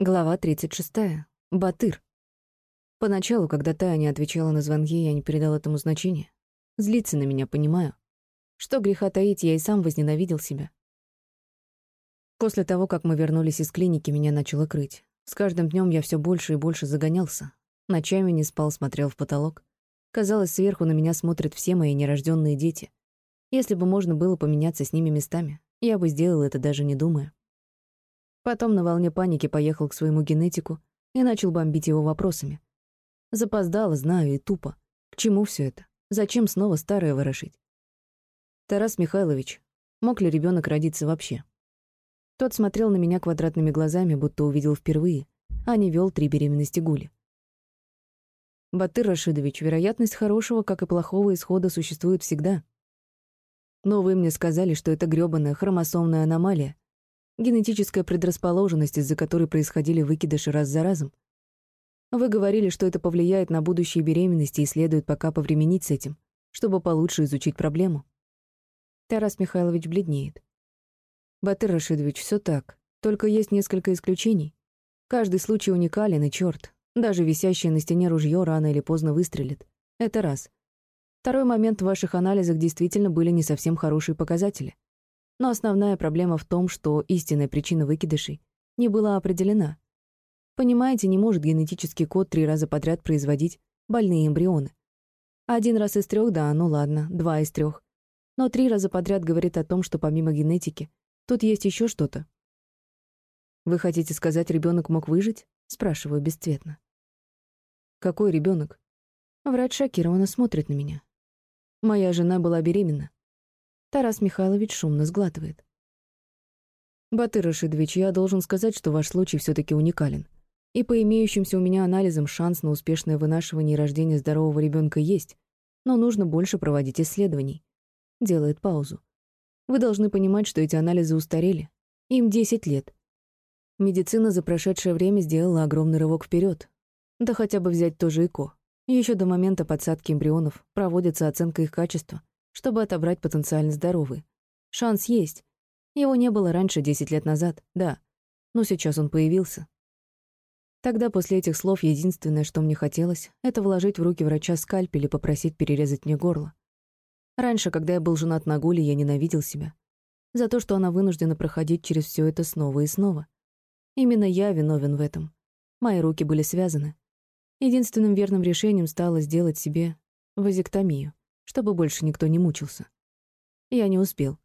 Глава 36. Батыр. Поначалу, когда Тая не отвечала на звонки, я не передал этому значения. Злиться на меня, понимаю. Что греха таить, я и сам возненавидел себя. После того, как мы вернулись из клиники, меня начало крыть. С каждым днем я все больше и больше загонялся. Ночами не спал, смотрел в потолок. Казалось, сверху на меня смотрят все мои нерожденные дети. Если бы можно было поменяться с ними местами, я бы сделал это даже не думая. Потом на волне паники поехал к своему генетику и начал бомбить его вопросами. Запоздало, знаю, и тупо. К чему все это? Зачем снова старое ворошить? Тарас Михайлович, мог ли ребенок родиться вообще? Тот смотрел на меня квадратными глазами, будто увидел впервые, а не вел три беременности Гули. Батыр Рашидович, вероятность хорошего, как и плохого исхода существует всегда. Но вы мне сказали, что это грёбаная хромосомная аномалия, генетическая предрасположенность, из-за которой происходили выкидыши раз за разом. Вы говорили, что это повлияет на будущие беременности и следует пока повременить с этим, чтобы получше изучить проблему. Тарас Михайлович бледнеет. Батыр Рашидович, все так, только есть несколько исключений. Каждый случай уникален, и черт, даже висящее на стене ружье рано или поздно выстрелит. Это раз. Второй момент в ваших анализах действительно были не совсем хорошие показатели. Но основная проблема в том, что истинная причина выкидышей не была определена. Понимаете, не может генетический код три раза подряд производить больные эмбрионы. Один раз из трех, да, ну ладно, два из трех. Но три раза подряд говорит о том, что помимо генетики, тут есть еще что-то. «Вы хотите сказать, ребенок мог выжить?» — спрашиваю бесцветно. «Какой ребенок? Врач шокированно смотрит на меня. Моя жена была беременна. Тарас Михайлович шумно сглатывает. «Батыр Рашидович, я должен сказать, что ваш случай все таки уникален. И по имеющимся у меня анализам шанс на успешное вынашивание и рождение здорового ребенка есть, но нужно больше проводить исследований». Делает паузу. «Вы должны понимать, что эти анализы устарели. Им 10 лет. Медицина за прошедшее время сделала огромный рывок вперед. Да хотя бы взять тоже ЭКО. Еще до момента подсадки эмбрионов проводится оценка их качества, чтобы отобрать потенциально здоровые. Шанс есть. Его не было раньше, 10 лет назад, да. Но сейчас он появился. Тогда после этих слов единственное, что мне хотелось, это вложить в руки врача скальпель и попросить перерезать мне горло. Раньше, когда я был женат на Гуле, я ненавидел себя. За то, что она вынуждена проходить через все это снова и снова. Именно я виновен в этом. Мои руки были связаны. Единственным верным решением стало сделать себе вазектомию чтобы больше никто не мучился. Я не успел.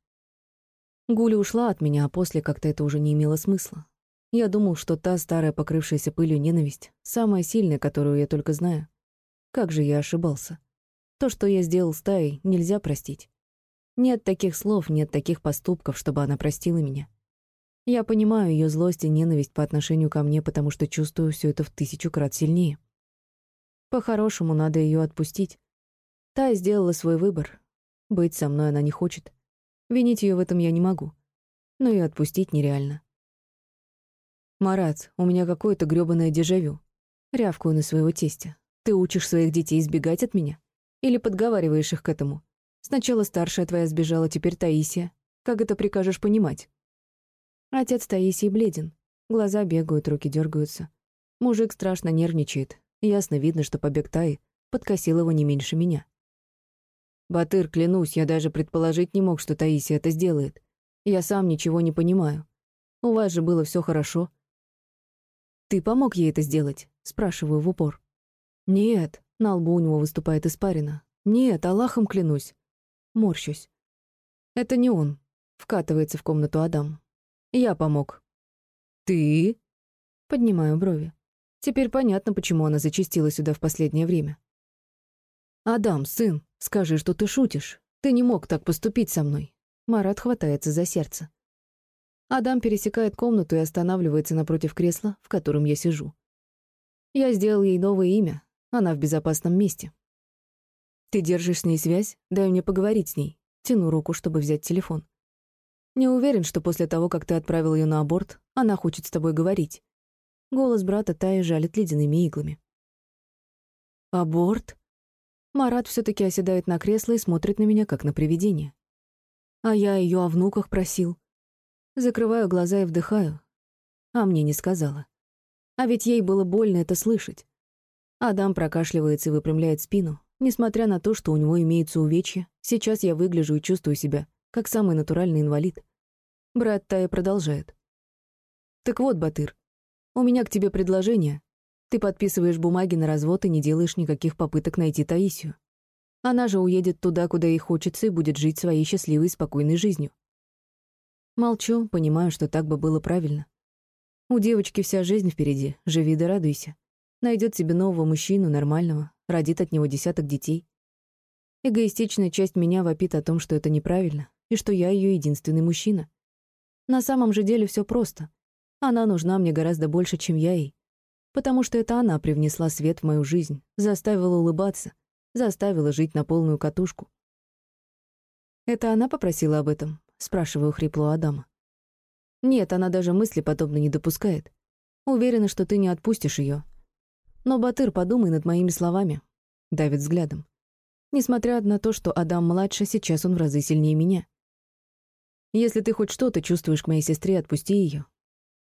Гуля ушла от меня, а после как-то это уже не имело смысла. Я думал, что та старая покрывшаяся пылью ненависть, самая сильная, которую я только знаю. Как же я ошибался. То, что я сделал с Таей, нельзя простить. Нет таких слов, нет таких поступков, чтобы она простила меня. Я понимаю ее злость и ненависть по отношению ко мне, потому что чувствую все это в тысячу крат сильнее. По-хорошему, надо ее отпустить, Та сделала свой выбор. Быть со мной она не хочет. Винить ее в этом я не могу. Но и отпустить нереально. «Марат, у меня какое-то грёбаное дежавю». Рявкую на своего тестя. «Ты учишь своих детей избегать от меня? Или подговариваешь их к этому? Сначала старшая твоя сбежала, теперь Таисия. Как это прикажешь понимать?» Отец Таисии бледен. Глаза бегают, руки дергаются. Мужик страшно нервничает. Ясно видно, что побег Таи подкосил его не меньше меня. Батыр, клянусь, я даже предположить не мог, что Таисия это сделает. Я сам ничего не понимаю. У вас же было все хорошо. Ты помог ей это сделать? Спрашиваю в упор. Нет, на лбу у него выступает испарина. Нет, Аллахом клянусь. Морщусь. Это не он. Вкатывается в комнату Адам. Я помог. Ты? Поднимаю брови. Теперь понятно, почему она зачастила сюда в последнее время. «Адам, сын, скажи, что ты шутишь. Ты не мог так поступить со мной». Марат хватается за сердце. Адам пересекает комнату и останавливается напротив кресла, в котором я сижу. Я сделал ей новое имя. Она в безопасном месте. «Ты держишь с ней связь? Дай мне поговорить с ней». Тяну руку, чтобы взять телефон. Не уверен, что после того, как ты отправил ее на аборт, она хочет с тобой говорить. Голос брата Таи жалит ледяными иглами. «Аборт?» Марат все-таки оседает на кресло и смотрит на меня, как на привидение. А я ее о внуках просил. Закрываю глаза и вдыхаю. А мне не сказала. А ведь ей было больно это слышать. Адам прокашливается и выпрямляет спину. Несмотря на то, что у него имеются увечья, сейчас я выгляжу и чувствую себя, как самый натуральный инвалид. Брат Тая продолжает. «Так вот, Батыр, у меня к тебе предложение. Ты подписываешь бумаги на развод и не делаешь никаких попыток найти Таисию. Она же уедет туда, куда ей хочется, и будет жить своей счастливой и спокойной жизнью. Молчу, понимаю, что так бы было правильно. У девочки вся жизнь впереди, живи да радуйся. Найдет себе нового мужчину, нормального, родит от него десяток детей. Эгоистичная часть меня вопит о том, что это неправильно, и что я ее единственный мужчина. На самом же деле все просто. Она нужна мне гораздо больше, чем я ей. Потому что это она привнесла свет в мою жизнь, заставила улыбаться, заставила жить на полную катушку. «Это она попросила об этом?» — спрашиваю хрипло Адама. «Нет, она даже мысли подобно не допускает. Уверена, что ты не отпустишь ее. Но, Батыр, подумай над моими словами», — давит взглядом. Несмотря на то, что Адам младше, сейчас он в разы сильнее меня. Если ты хоть что-то чувствуешь к моей сестре, отпусти ее.